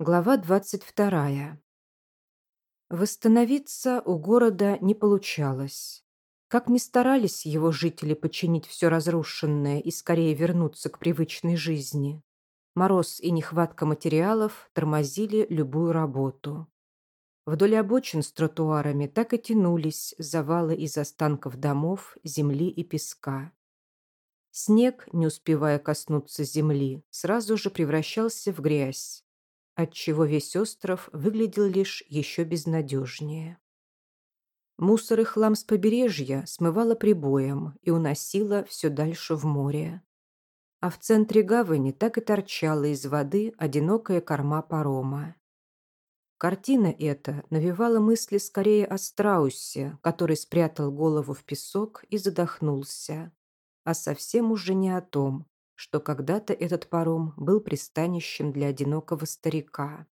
Глава 22. Восстановиться у города не получалось. Как ни старались его жители починить все разрушенное и скорее вернуться к привычной жизни, мороз и нехватка материалов тормозили любую работу. Вдоль обочин с тротуарами так и тянулись завалы из останков домов, земли и песка. Снег, не успевая коснуться земли, сразу же превращался в грязь, отчего весь остров выглядел лишь еще безнадежнее. Мусор и хлам с побережья смывало прибоем и уносило все дальше в море. А в центре гавани так и торчала из воды одинокая корма парома. Картина эта навевала мысли скорее о страусе, который спрятал голову в песок и задохнулся, а совсем уже не о том, что когда-то этот паром был пристанищем для одинокого старика.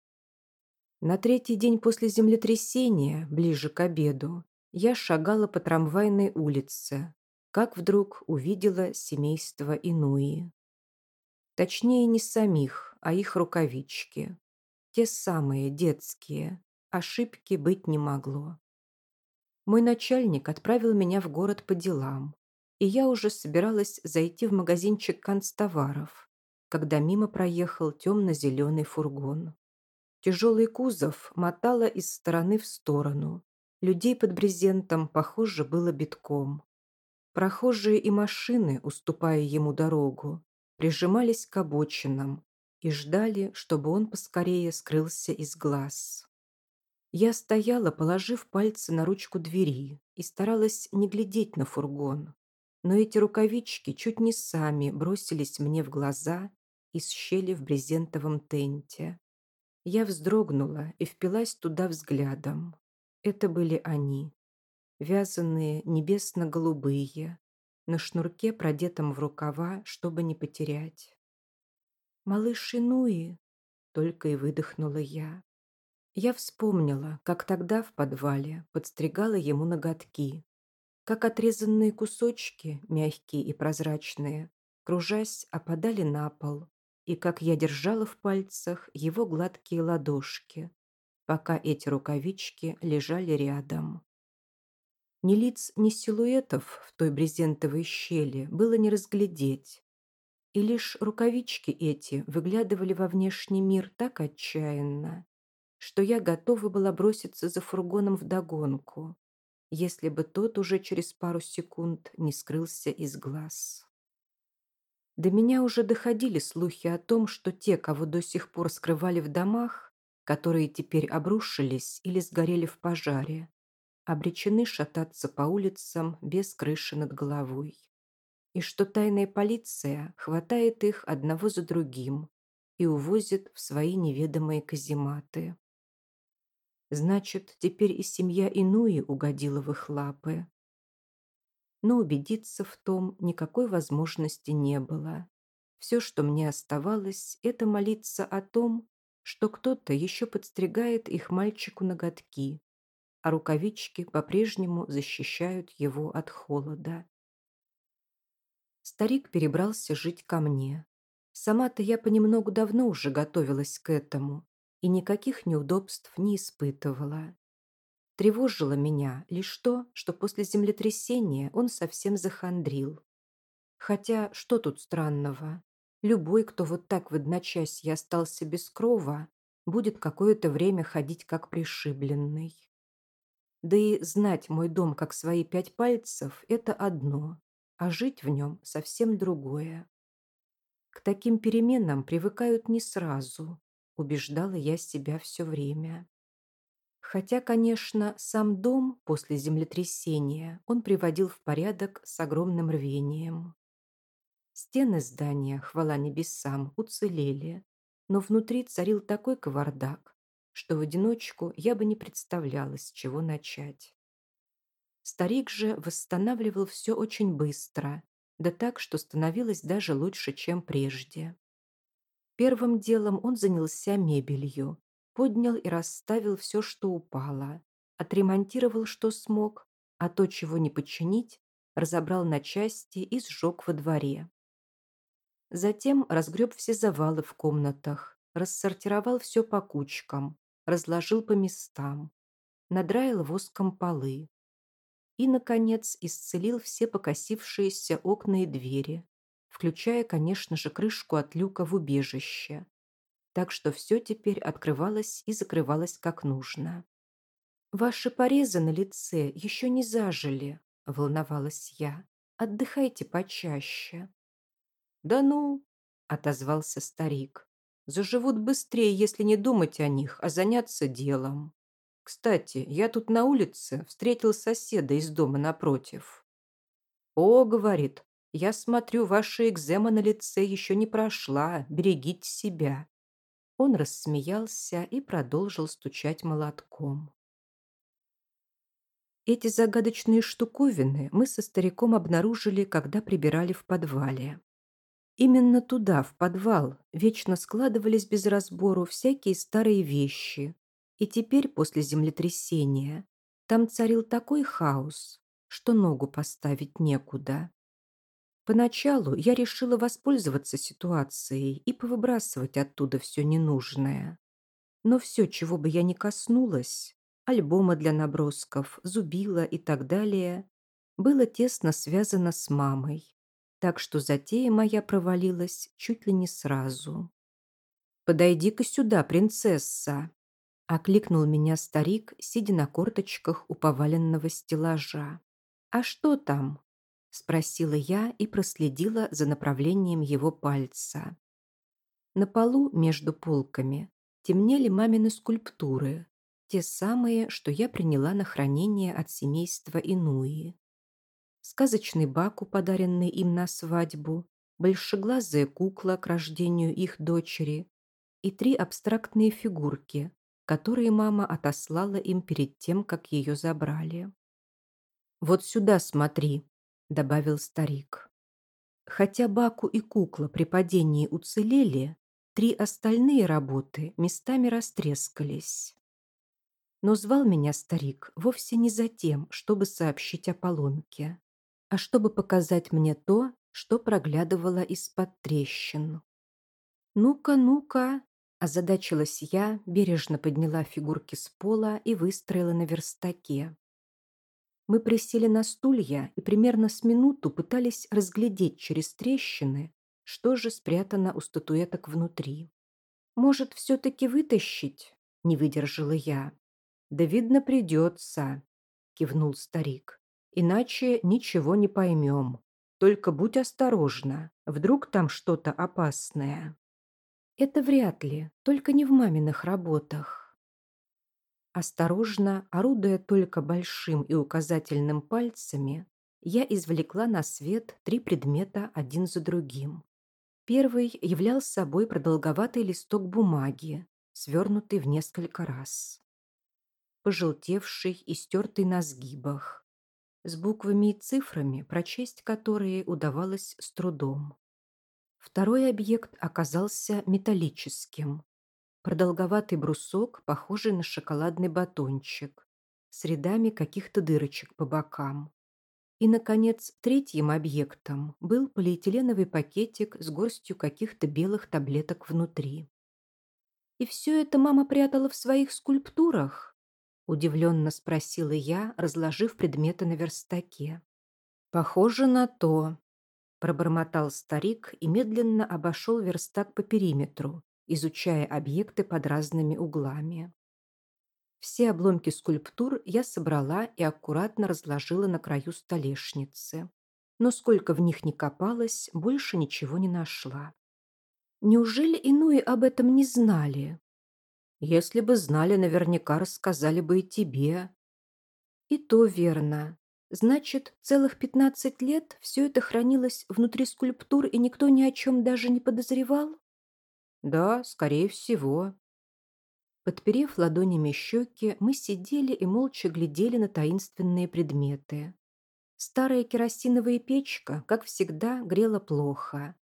На третий день после землетрясения, ближе к обеду, я шагала по трамвайной улице, как вдруг увидела семейство Инуи. Точнее, не самих, а их рукавички. Те самые, детские. Ошибки быть не могло. Мой начальник отправил меня в город по делам, и я уже собиралась зайти в магазинчик канцтоваров, когда мимо проехал темно-зеленый фургон. Тяжелый кузов мотало из стороны в сторону. Людей под брезентом, похоже, было битком. Прохожие и машины, уступая ему дорогу, прижимались к обочинам и ждали, чтобы он поскорее скрылся из глаз. Я стояла, положив пальцы на ручку двери и старалась не глядеть на фургон но эти рукавички чуть не сами бросились мне в глаза из щели в брезентовом тенте. Я вздрогнула и впилась туда взглядом. Это были они. Вязаные, небесно-голубые, на шнурке, продетом в рукава, чтобы не потерять. «Малыш Инуи!» — только и выдохнула я. Я вспомнила, как тогда в подвале подстригала ему ноготки, как отрезанные кусочки, мягкие и прозрачные, кружась, опадали на пол, и как я держала в пальцах его гладкие ладошки, пока эти рукавички лежали рядом. Ни лиц, ни силуэтов в той брезентовой щели было не разглядеть, и лишь рукавички эти выглядывали во внешний мир так отчаянно, что я готова была броситься за фургоном вдогонку, если бы тот уже через пару секунд не скрылся из глаз. До меня уже доходили слухи о том, что те, кого до сих пор скрывали в домах, которые теперь обрушились или сгорели в пожаре, обречены шататься по улицам без крыши над головой. И что тайная полиция хватает их одного за другим и увозит в свои неведомые казематы. Значит, теперь и семья Инуи угодила в их лапы. Но убедиться в том никакой возможности не было. Все, что мне оставалось, это молиться о том, что кто-то еще подстригает их мальчику ноготки, а рукавички по-прежнему защищают его от холода. Старик перебрался жить ко мне. Сама-то я понемногу давно уже готовилась к этому, и никаких неудобств не испытывала. Тревожило меня лишь то, что после землетрясения он совсем захандрил. Хотя, что тут странного? Любой, кто вот так в одночасье остался без крова, будет какое-то время ходить как пришибленный. Да и знать мой дом как свои пять пальцев – это одно, а жить в нем совсем другое. К таким переменам привыкают не сразу, убеждала я себя все время. Хотя, конечно, сам дом после землетрясения он приводил в порядок с огромным рвением. Стены здания, хвала небесам, уцелели, но внутри царил такой кавардак, что в одиночку я бы не представляла, с чего начать. Старик же восстанавливал все очень быстро, да так, что становилось даже лучше, чем прежде. Первым делом он занялся мебелью, поднял и расставил все, что упало, отремонтировал, что смог, а то, чего не починить, разобрал на части и сжег во дворе. Затем разгреб все завалы в комнатах, рассортировал все по кучкам, разложил по местам, надраил воском полы и, наконец, исцелил все покосившиеся окна и двери, включая, конечно же, крышку от люка в убежище, так что все теперь открывалось и закрывалось как нужно. «Ваши порезы на лице еще не зажили», — волновалась я. «Отдыхайте почаще». «Да ну», — отозвался старик. «Заживут быстрее, если не думать о них, а заняться делом. Кстати, я тут на улице встретил соседа из дома напротив». «О, — говорит, — я смотрю, ваша экзема на лице еще не прошла, берегите себя». Он рассмеялся и продолжил стучать молотком. Эти загадочные штуковины мы со стариком обнаружили, когда прибирали в подвале. Именно туда, в подвал, вечно складывались без разбору всякие старые вещи. И теперь, после землетрясения, там царил такой хаос, что ногу поставить некуда. Поначалу я решила воспользоваться ситуацией и повыбрасывать оттуда все ненужное. Но все, чего бы я ни коснулась, альбомы для набросков, зубила и так далее, было тесно связано с мамой, так что затея моя провалилась чуть ли не сразу. «Подойди-ка сюда, принцесса!» — окликнул меня старик, сидя на корточках у поваленного стеллажа. «А что там?» — спросила я и проследила за направлением его пальца. На полу между полками темнели мамины скульптуры, те самые, что я приняла на хранение от семейства Инуи. Сказочный Баку, подаренный им на свадьбу, большеглазая кукла к рождению их дочери и три абстрактные фигурки, которые мама отослала им перед тем, как ее забрали. «Вот сюда смотри», — добавил старик. Хотя Баку и кукла при падении уцелели, три остальные работы местами растрескались. Но звал меня старик вовсе не за тем, чтобы сообщить о поломке, а чтобы показать мне то, что проглядывало из-под трещин. «Ну-ка, ну-ка!» – озадачилась я, бережно подняла фигурки с пола и выстроила на верстаке. Мы присели на стулья и примерно с минуту пытались разглядеть через трещины, что же спрятано у статуэток внутри. «Может, все-таки вытащить?» – не выдержала я. «Да, видно, придется», — кивнул старик. «Иначе ничего не поймем. Только будь осторожна, вдруг там что-то опасное». «Это вряд ли, только не в маминых работах». Осторожно, орудуя только большим и указательным пальцами, я извлекла на свет три предмета один за другим. Первый являл собой продолговатый листок бумаги, свернутый в несколько раз пожелтевший и стертый на сгибах, с буквами и цифрами, прочесть которые удавалось с трудом. Второй объект оказался металлическим. Продолговатый брусок, похожий на шоколадный батончик, с рядами каких-то дырочек по бокам. И, наконец, третьим объектом был полиэтиленовый пакетик с горстью каких-то белых таблеток внутри. И все это мама прятала в своих скульптурах? Удивленно спросила я, разложив предметы на верстаке. «Похоже на то», – пробормотал старик и медленно обошел верстак по периметру, изучая объекты под разными углами. Все обломки скульптур я собрала и аккуратно разложила на краю столешницы. Но сколько в них ни копалась, больше ничего не нашла. Неужели иные об этом не знали? Если бы знали, наверняка рассказали бы и тебе. И то верно. Значит, целых пятнадцать лет все это хранилось внутри скульптур, и никто ни о чем даже не подозревал? Да, скорее всего. Подперев ладонями щеки, мы сидели и молча глядели на таинственные предметы. Старая керосиновая печка, как всегда, грела плохо.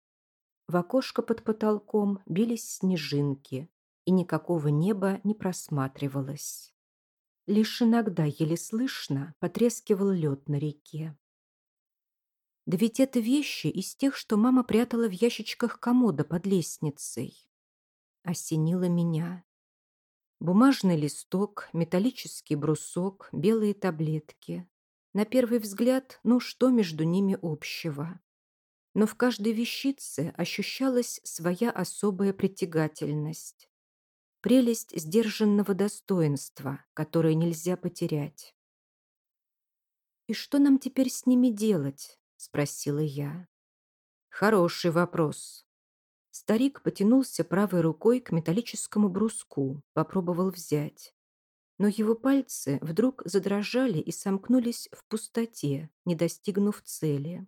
В окошко под потолком бились снежинки, и никакого неба не просматривалось. Лишь иногда еле слышно потрескивал лед на реке. Да ведь это вещи из тех, что мама прятала в ящичках комода под лестницей. Осенило меня. Бумажный листок, металлический брусок, белые таблетки. На первый взгляд, ну что между ними общего? Но в каждой вещице ощущалась своя особая притягательность. Прелесть сдержанного достоинства, которое нельзя потерять. «И что нам теперь с ними делать?» – спросила я. «Хороший вопрос», Старик потянулся правой рукой к металлическому бруску, попробовал взять. Но его пальцы вдруг задрожали и сомкнулись в пустоте, не достигнув цели.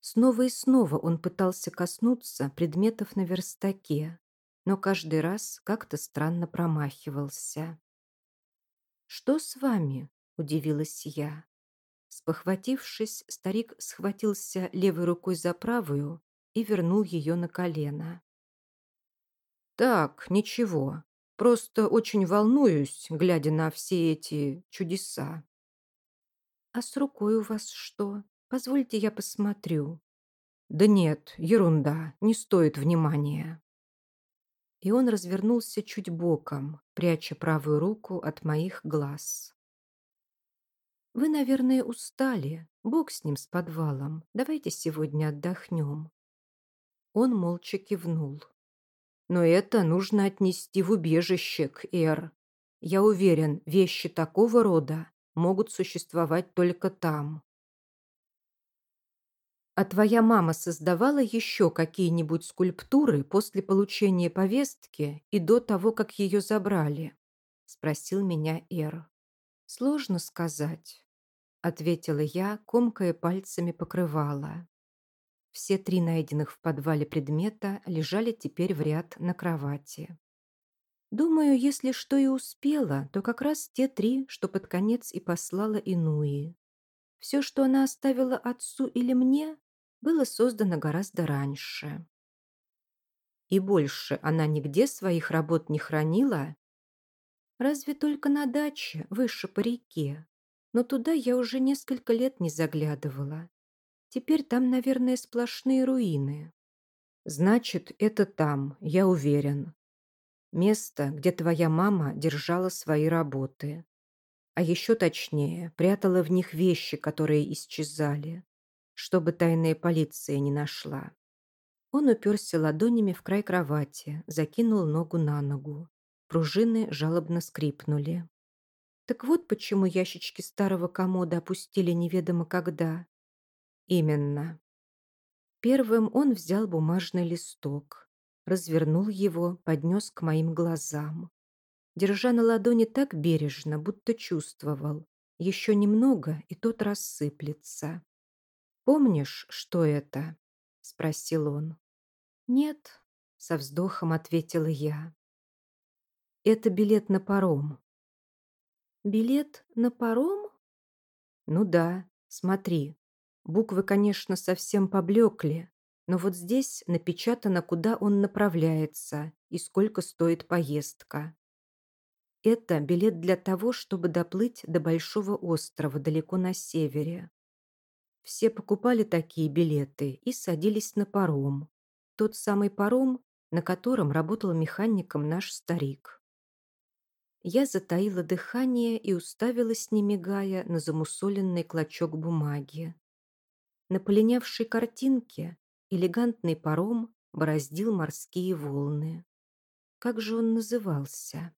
Снова и снова он пытался коснуться предметов на верстаке, но каждый раз как-то странно промахивался. «Что с вами?» – удивилась я. Спохватившись, старик схватился левой рукой за правую и вернул ее на колено. «Так, ничего. Просто очень волнуюсь, глядя на все эти чудеса». «А с рукой у вас что? Позвольте я посмотрю». «Да нет, ерунда, не стоит внимания». И он развернулся чуть боком, пряча правую руку от моих глаз. «Вы, наверное, устали. Бог с ним, с подвалом. Давайте сегодня отдохнем. Он молча кивнул. «Но это нужно отнести в убежище к Эр. Я уверен, вещи такого рода могут существовать только там». «А твоя мама создавала еще какие-нибудь скульптуры после получения повестки и до того, как ее забрали?» – спросил меня Эр. «Сложно сказать», – ответила я, комкая пальцами покрывала. Все три найденных в подвале предмета лежали теперь в ряд на кровати. Думаю, если что и успела, то как раз те три, что под конец и послала Инуи. Все, что она оставила отцу или мне, было создано гораздо раньше. И больше она нигде своих работ не хранила? Разве только на даче, выше по реке. Но туда я уже несколько лет не заглядывала. Теперь там, наверное, сплошные руины. Значит, это там, я уверен. Место, где твоя мама держала свои работы. А еще точнее, прятала в них вещи, которые исчезали, чтобы тайная полиция не нашла. Он уперся ладонями в край кровати, закинул ногу на ногу. Пружины жалобно скрипнули. Так вот почему ящички старого комода опустили неведомо когда. Именно. Первым он взял бумажный листок, развернул его, поднес к моим глазам. Держа на ладони так бережно, будто чувствовал. Еще немного, и тот рассыплется. «Помнишь, что это?» – спросил он. «Нет», – со вздохом ответила я. «Это билет на паром». «Билет на паром?» «Ну да, смотри, Буквы, конечно, совсем поблекли, но вот здесь напечатано, куда он направляется и сколько стоит поездка. Это билет для того, чтобы доплыть до большого острова далеко на севере. Все покупали такие билеты и садились на паром. Тот самый паром, на котором работал механиком наш старик. Я затаила дыхание и уставилась, не мигая, на замусоленный клочок бумаги. На полинявшей картинке элегантный паром бороздил морские волны. Как же он назывался?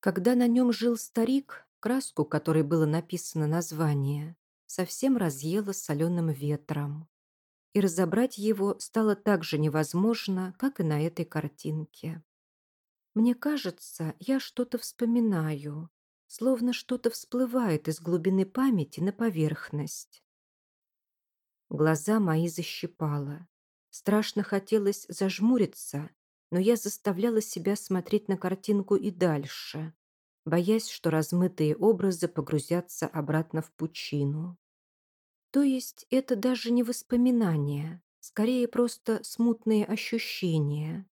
Когда на нем жил старик, краску, которой было написано название, совсем разъело соленым ветром. И разобрать его стало так же невозможно, как и на этой картинке. Мне кажется, я что-то вспоминаю, словно что-то всплывает из глубины памяти на поверхность. Глаза мои защипало. Страшно хотелось зажмуриться, но я заставляла себя смотреть на картинку и дальше, боясь, что размытые образы погрузятся обратно в пучину. То есть это даже не воспоминания, скорее просто смутные ощущения.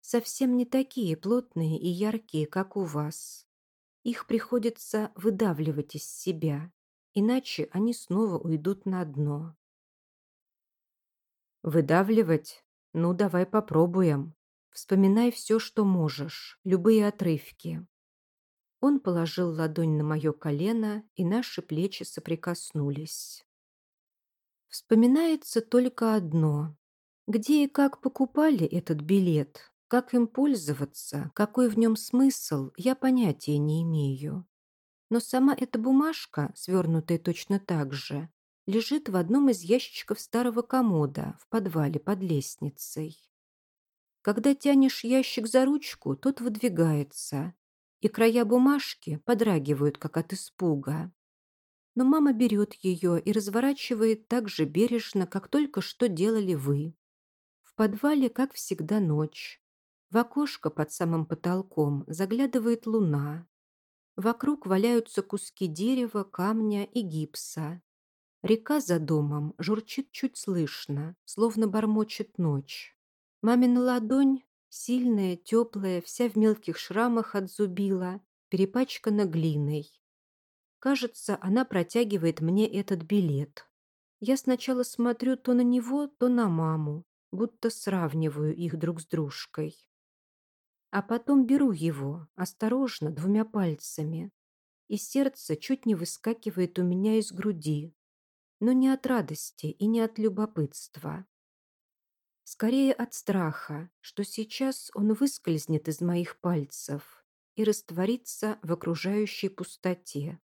Совсем не такие плотные и яркие, как у вас. Их приходится выдавливать из себя, иначе они снова уйдут на дно. «Выдавливать? Ну, давай попробуем», – Вспоминай все, что можешь, любые отрывки». Он положил ладонь на мое колено, и наши плечи соприкоснулись. Вспоминается только одно. Где и как покупали этот билет, как им пользоваться, какой в нем смысл, я понятия не имею. Но сама эта бумажка, свернутая точно так же, лежит в одном из ящичков старого комода в подвале под лестницей. Когда тянешь ящик за ручку, тот выдвигается, и края бумажки подрагивают, как от испуга. Но мама берет ее и разворачивает так же бережно, как только что делали вы. В подвале, как всегда, ночь. В окошко под самым потолком заглядывает луна. Вокруг валяются куски дерева, камня и гипса. Река за домом журчит чуть слышно, словно бормочет ночь. Мамина ладонь, сильная, теплая, вся в мелких шрамах от зубила, перепачкана глиной. Кажется, она протягивает мне этот билет. Я сначала смотрю то на него, то на маму, будто сравниваю их друг с дружкой. А потом беру его, осторожно, двумя пальцами, и сердце чуть не выскакивает у меня из груди, но не от радости и не от любопытства. Скорее от страха, что сейчас он выскользнет из моих пальцев и растворится в окружающей пустоте.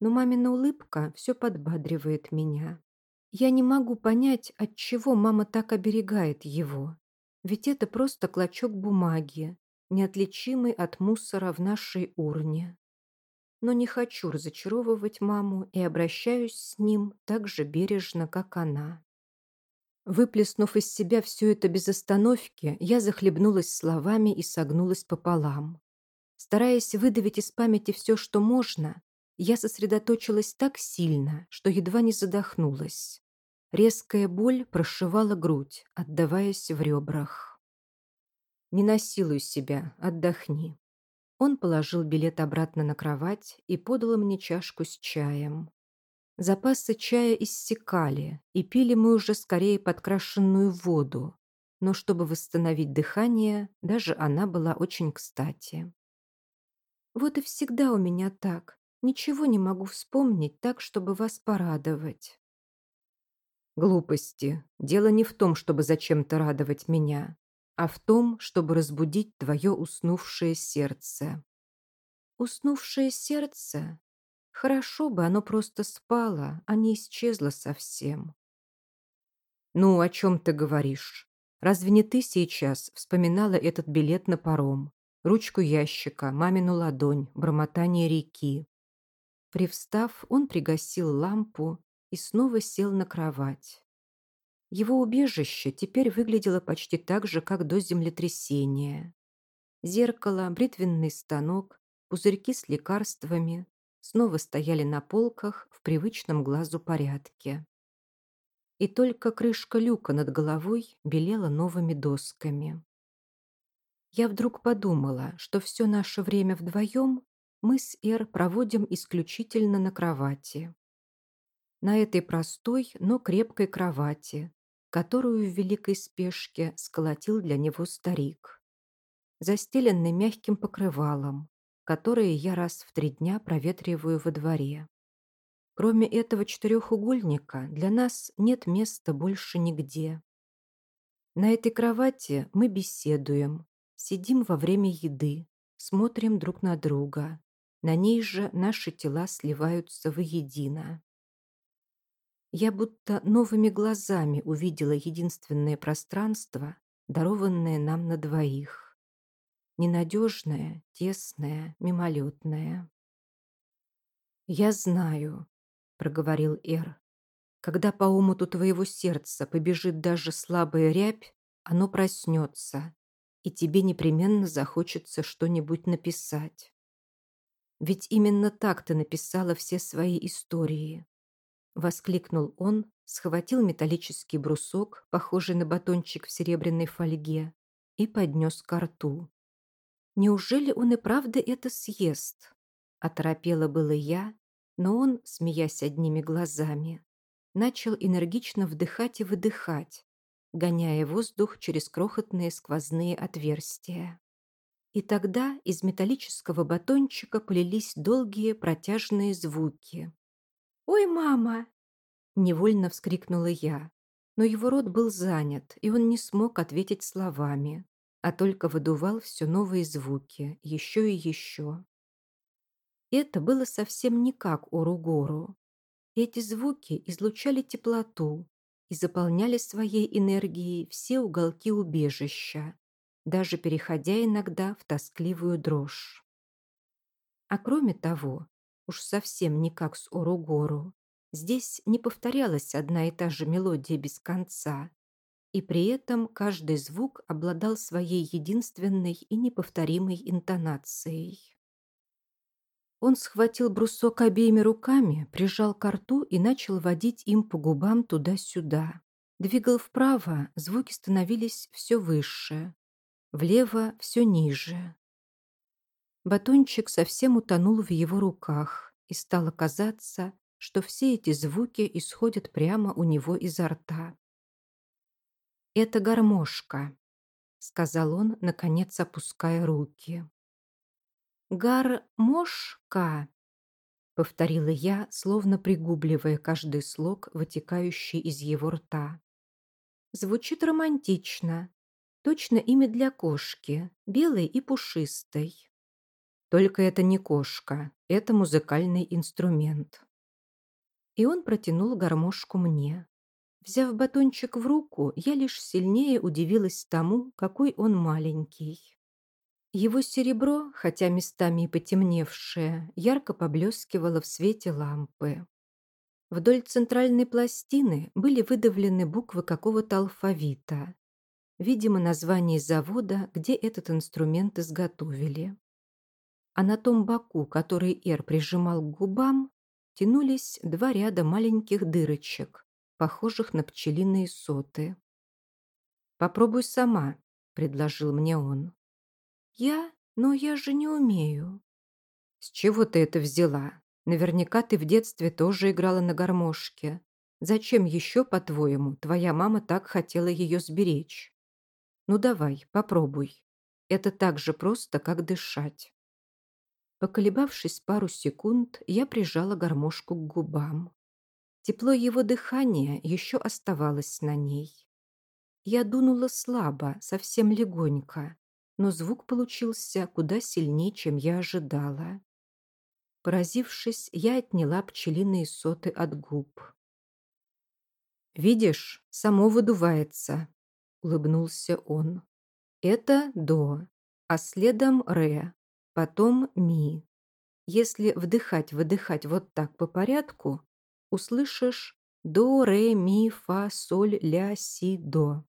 Но мамина улыбка все подбадривает меня. Я не могу понять, от чего мама так оберегает его. Ведь это просто клочок бумаги, неотличимый от мусора в нашей урне но не хочу разочаровывать маму и обращаюсь с ним так же бережно, как она. Выплеснув из себя все это без остановки, я захлебнулась словами и согнулась пополам. Стараясь выдавить из памяти все, что можно, я сосредоточилась так сильно, что едва не задохнулась. Резкая боль прошивала грудь, отдаваясь в ребрах. «Не насилуй себя, отдохни. Он положил билет обратно на кровать и подал мне чашку с чаем. Запасы чая иссякали, и пили мы уже скорее подкрашенную воду, но чтобы восстановить дыхание, даже она была очень кстати. «Вот и всегда у меня так. Ничего не могу вспомнить так, чтобы вас порадовать». «Глупости. Дело не в том, чтобы зачем-то радовать меня а в том, чтобы разбудить твое уснувшее сердце. Уснувшее сердце? Хорошо бы оно просто спало, а не исчезло совсем. Ну, о чем ты говоришь? Разве не ты сейчас вспоминала этот билет на паром, ручку ящика, мамину ладонь, бормотание реки? Привстав, он пригасил лампу и снова сел на кровать. Его убежище теперь выглядело почти так же, как до землетрясения. Зеркало, бритвенный станок, пузырьки с лекарствами снова стояли на полках в привычном глазу порядке. И только крышка люка над головой белела новыми досками. Я вдруг подумала, что все наше время вдвоем мы с Эр проводим исключительно на кровати. На этой простой, но крепкой кровати, которую в великой спешке сколотил для него старик. Застеленный мягким покрывалом, которое я раз в три дня проветриваю во дворе. Кроме этого четырехугольника для нас нет места больше нигде. На этой кровати мы беседуем, сидим во время еды, смотрим друг на друга. На ней же наши тела сливаются воедино. Я будто новыми глазами увидела единственное пространство, дарованное нам на двоих. Ненадежное, тесное, мимолетное. «Я знаю», — проговорил Эр, «когда по умуту твоего сердца побежит даже слабая рябь, оно проснется, и тебе непременно захочется что-нибудь написать. Ведь именно так ты написала все свои истории. Воскликнул он, схватил металлический брусок, похожий на батончик в серебряной фольге, и поднес ко рту. «Неужели он и правда это съест?» Оторопела было я, но он, смеясь одними глазами, начал энергично вдыхать и выдыхать, гоняя воздух через крохотные сквозные отверстия. И тогда из металлического батончика полились долгие протяжные звуки. «Ой, мама!» – невольно вскрикнула я, но его рот был занят, и он не смог ответить словами, а только выдувал все новые звуки, еще и еще. Это было совсем не как Уругору. Эти звуки излучали теплоту и заполняли своей энергией все уголки убежища, даже переходя иногда в тоскливую дрожь. А кроме того, уж совсем не как с Оругору, здесь не повторялась одна и та же мелодия без конца, и при этом каждый звук обладал своей единственной и неповторимой интонацией. Он схватил брусок обеими руками, прижал к рту и начал водить им по губам туда-сюда. Двигал вправо, звуки становились все выше, влево все ниже. Батончик совсем утонул в его руках, и стало казаться, что все эти звуки исходят прямо у него изо рта. «Это гармошка», — сказал он, наконец опуская руки. «Гармошка», — повторила я, словно пригубливая каждый слог, вытекающий из его рта. «Звучит романтично, Точно имя для кошки, белой и пушистой. Только это не кошка, это музыкальный инструмент. И он протянул гармошку мне. Взяв батончик в руку, я лишь сильнее удивилась тому, какой он маленький. Его серебро, хотя местами и потемневшее, ярко поблескивало в свете лампы. Вдоль центральной пластины были выдавлены буквы какого-то алфавита, видимо, название завода, где этот инструмент изготовили. А на том боку, который Эр прижимал к губам, тянулись два ряда маленьких дырочек, похожих на пчелиные соты. «Попробуй сама», — предложил мне он. «Я? Но я же не умею». «С чего ты это взяла? Наверняка ты в детстве тоже играла на гармошке. Зачем еще, по-твоему, твоя мама так хотела ее сберечь?» Ну давай, попробуй. Это так же просто, как дышать. Поколебавшись пару секунд, я прижала гармошку к губам. Тепло его дыхания еще оставалось на ней. Я дунула слабо, совсем легонько, но звук получился куда сильнее, чем я ожидала. Поразившись, я отняла пчелиные соты от губ. «Видишь, само выдувается», — улыбнулся он. «Это до, а следом ре, потом ми. Если вдыхать-выдыхать вот так по порядку, услышишь до, ре, ми, фа, соль, ля, си, до».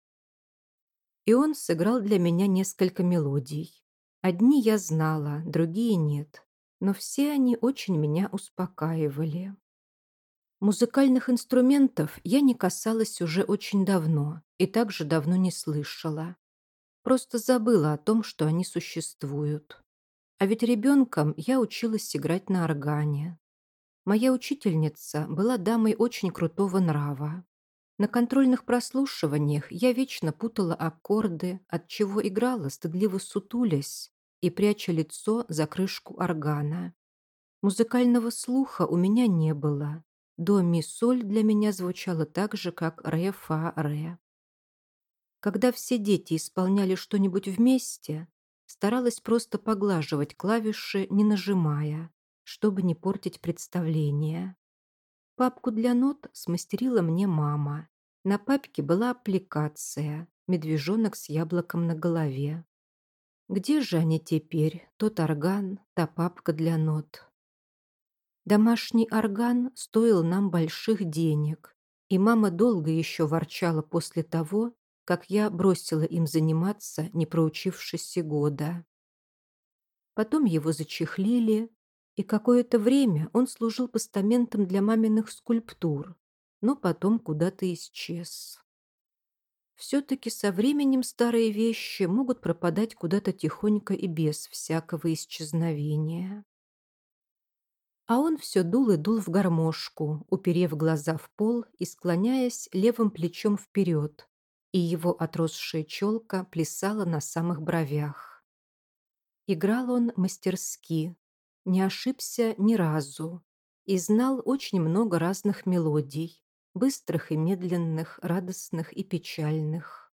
И он сыграл для меня несколько мелодий. Одни я знала, другие нет, но все они очень меня успокаивали. Музыкальных инструментов я не касалась уже очень давно и также давно не слышала. Просто забыла о том, что они существуют. А ведь ребенком я училась играть на органе. Моя учительница была дамой очень крутого нрава. На контрольных прослушиваниях я вечно путала аккорды, от чего играла, стыдливо сутулясь и пряча лицо за крышку органа. Музыкального слуха у меня не было, до ми соль для меня звучало так же, как ре, фа, ре. Когда все дети исполняли что-нибудь вместе, старалась просто поглаживать клавиши, не нажимая, чтобы не портить представление. Папку для нот смастерила мне мама. На папке была аппликация «Медвежонок с яблоком на голове». Где же они теперь, тот орган, та папка для нот? Домашний орган стоил нам больших денег, и мама долго еще ворчала после того, как я бросила им заниматься, не проучившись года. Потом его зачехлили, и какое-то время он служил постаментом для маминых скульптур, но потом куда-то исчез. Все-таки со временем старые вещи могут пропадать куда-то тихонько и без всякого исчезновения. А он все дул и дул в гармошку, уперев глаза в пол и склоняясь левым плечом вперед и его отросшая челка плясала на самых бровях. Играл он мастерски, не ошибся ни разу и знал очень много разных мелодий, быстрых и медленных, радостных и печальных.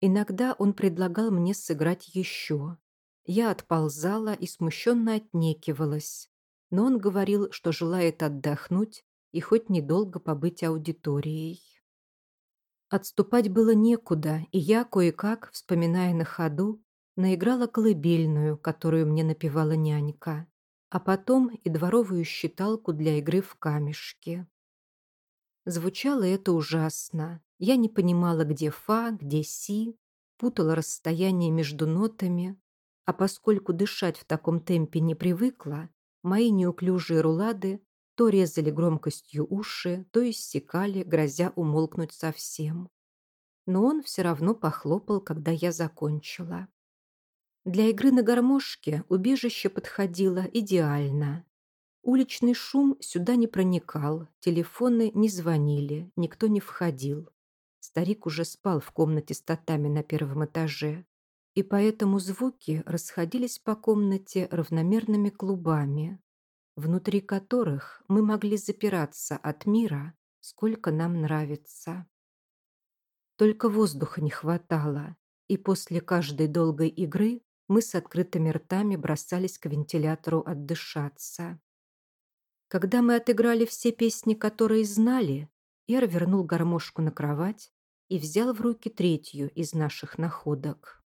Иногда он предлагал мне сыграть еще. Я отползала и смущенно отнекивалась, но он говорил, что желает отдохнуть и хоть недолго побыть аудиторией. Отступать было некуда, и я, кое-как, вспоминая на ходу, наиграла колыбельную, которую мне напевала нянька, а потом и дворовую считалку для игры в камешки. Звучало это ужасно. Я не понимала, где фа, где си, путала расстояние между нотами, а поскольку дышать в таком темпе не привыкла, мои неуклюжие рулады то резали громкостью уши, то иссекали, грозя умолкнуть совсем. Но он все равно похлопал, когда я закончила. Для игры на гармошке убежище подходило идеально. Уличный шум сюда не проникал, телефоны не звонили, никто не входил. Старик уже спал в комнате с татами на первом этаже, и поэтому звуки расходились по комнате равномерными клубами, внутри которых мы могли запираться от мира, сколько нам нравится. Только воздуха не хватало, и после каждой долгой игры мы с открытыми ртами бросались к вентилятору отдышаться. Когда мы отыграли все песни, которые знали, Эр вернул гармошку на кровать и взял в руки третью из наших находок.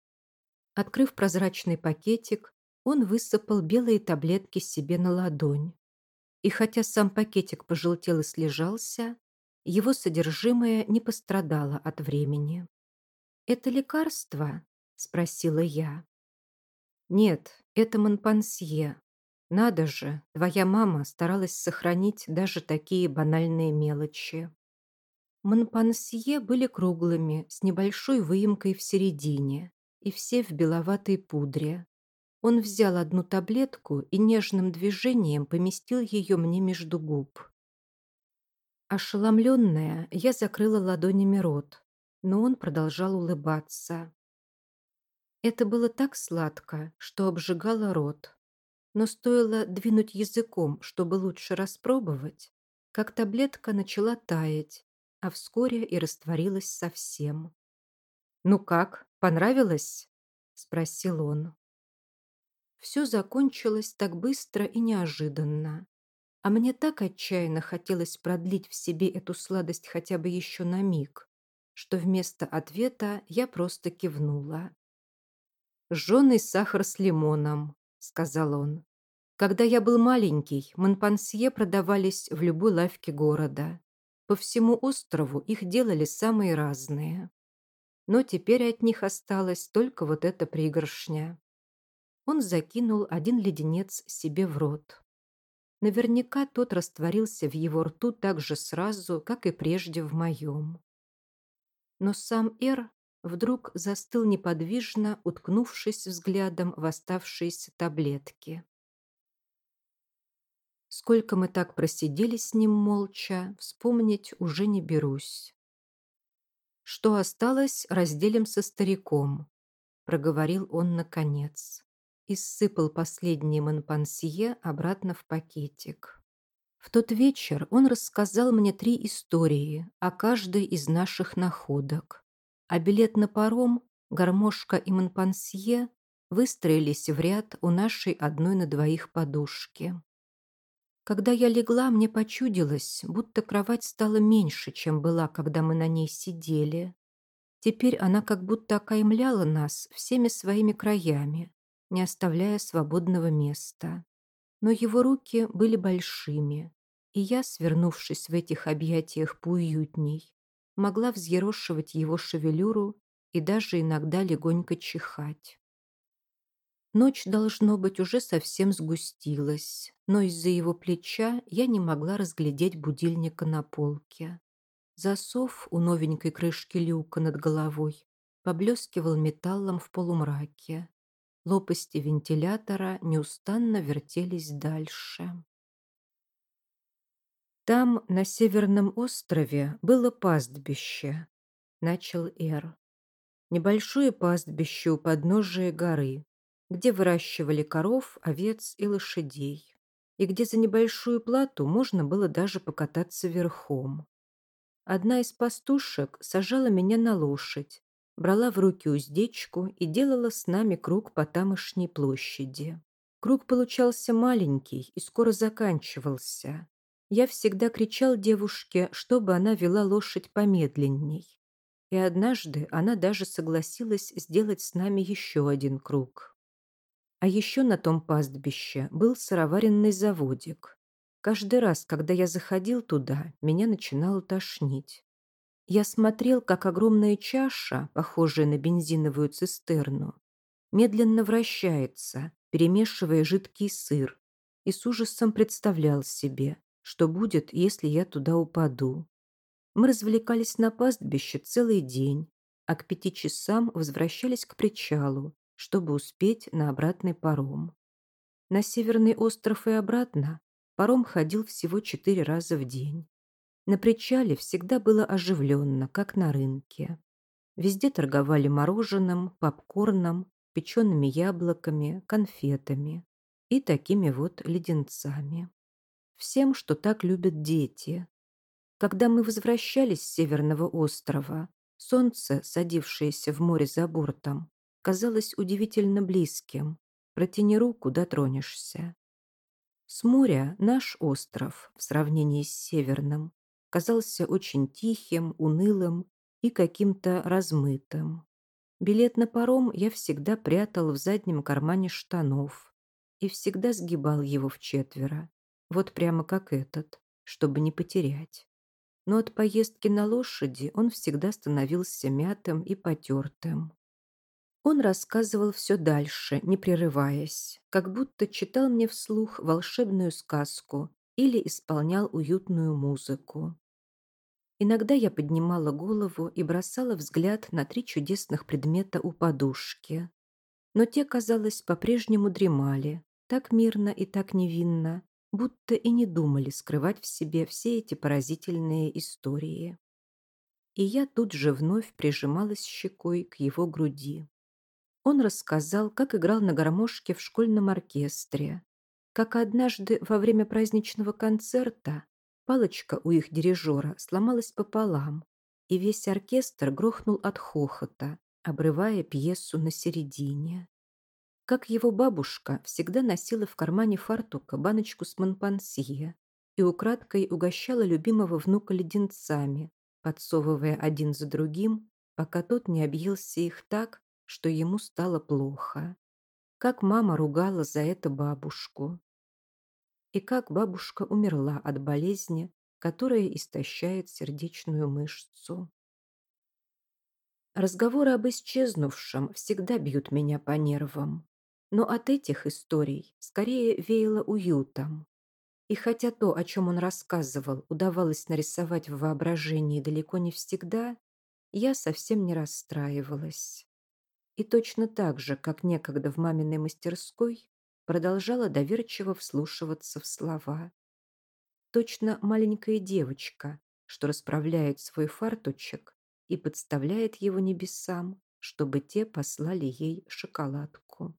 Открыв прозрачный пакетик, он высыпал белые таблетки себе на ладонь. И хотя сам пакетик пожелтел и слежался, его содержимое не пострадало от времени. «Это лекарство?» – спросила я. «Нет, это Монпансье», надо же, твоя мама старалась сохранить даже такие банальные мелочи. Монпансье были круглыми, с небольшой выемкой в середине, и все в беловатой пудре. Он взял одну таблетку и нежным движением поместил ее мне между губ. Ошеломленная, я закрыла ладонями рот, но он продолжал улыбаться. Это было так сладко, что обжигало рот но стоило двинуть языком, чтобы лучше распробовать, как таблетка начала таять, а вскоре и растворилась совсем. «Ну как, понравилось?» – спросил он. Все закончилось так быстро и неожиданно. А мне так отчаянно хотелось продлить в себе эту сладость хотя бы еще на миг, что вместо ответа я просто кивнула. «Жженый сахар с лимоном», — сказал он. Когда я был маленький, монпансье продавались в любой лавке города. По всему острову их делали самые разные. Но теперь от них осталась только вот эта пригоршня. Он закинул один леденец себе в рот. Наверняка тот растворился в его рту так же сразу, как и прежде в моем. Но сам Эр вдруг застыл неподвижно, уткнувшись взглядом в оставшиеся таблетки. Сколько мы так просидели с ним молча, вспомнить уже не берусь. «Что осталось, разделим со стариком», — проговорил он наконец. И сыпал последний монпансье обратно в пакетик. В тот вечер он рассказал мне три истории о каждой из наших находок. А билет на паром, гармошка и монпансье выстроились в ряд у нашей одной на двоих подушки. Когда я легла, мне почудилось, будто кровать стала меньше, чем была, когда мы на ней сидели. Теперь она как будто окаймляла нас всеми своими краями, не оставляя свободного места. Но его руки были большими, и я, свернувшись в этих объятиях поуютней, могла взъерошивать его шевелюру и даже иногда легонько чихать. Ночь, должно быть, уже совсем сгустилась, но из-за его плеча я не могла разглядеть будильника на полке. Засов у новенькой крышки люка над головой поблескивал металлом в полумраке. Лопасти вентилятора неустанно вертелись дальше. Там, на северном острове, было пастбище, начал Эр. Небольшое пастбище у подножия горы, где выращивали коров, овец и лошадей, и где за небольшую плату можно было даже покататься верхом. Одна из пастушек сажала меня на лошадь, брала в руки уздечку и делала с нами круг по тамошней площади. Круг получался маленький и скоро заканчивался. Я всегда кричал девушке, чтобы она вела лошадь помедленней. И однажды она даже согласилась сделать с нами еще один круг. А еще на том пастбище был сыроваренный заводик. Каждый раз, когда я заходил туда, меня начинало тошнить. Я смотрел, как огромная чаша, похожая на бензиновую цистерну, медленно вращается, перемешивая жидкий сыр, и с ужасом представлял себе, что будет, если я туда упаду. Мы развлекались на пастбище целый день, а к пяти часам возвращались к причалу, чтобы успеть на обратный паром. На Северный остров и обратно паром ходил всего четыре раза в день. На причале всегда было оживленно, как на рынке. Везде торговали мороженым, попкорном, печеными яблоками, конфетами и такими вот леденцами. Всем, что так любят дети. Когда мы возвращались с Северного острова, солнце, садившееся в море за бортом, казалось удивительно близким. Протяни руку, дотронешься. С моря наш остров, в сравнении с северным, казался очень тихим, унылым и каким-то размытым. Билет на паром я всегда прятал в заднем кармане штанов и всегда сгибал его в четверо, вот прямо как этот, чтобы не потерять. Но от поездки на лошади он всегда становился мятым и потертым. Он рассказывал все дальше, не прерываясь, как будто читал мне вслух волшебную сказку или исполнял уютную музыку. Иногда я поднимала голову и бросала взгляд на три чудесных предмета у подушки. Но те, казалось, по-прежнему дремали, так мирно и так невинно, будто и не думали скрывать в себе все эти поразительные истории. И я тут же вновь прижималась щекой к его груди. Он рассказал, как играл на гармошке в школьном оркестре, как однажды во время праздничного концерта палочка у их дирижера сломалась пополам, и весь оркестр грохнул от хохота, обрывая пьесу на середине. Как его бабушка всегда носила в кармане фартука баночку с монпансье и украдкой угощала любимого внука леденцами, подсовывая один за другим, пока тот не объелся их так, что ему стало плохо. Как мама ругала за это бабушку. И как бабушка умерла от болезни, которая истощает сердечную мышцу. Разговоры об исчезнувшем всегда бьют меня по нервам. Но от этих историй скорее веяло уютом. И хотя то, о чем он рассказывал, удавалось нарисовать в воображении далеко не всегда, я совсем не расстраивалась и точно так же, как некогда в маминой мастерской, продолжала доверчиво вслушиваться в слова. Точно маленькая девочка, что расправляет свой фартучек и подставляет его небесам, чтобы те послали ей шоколадку.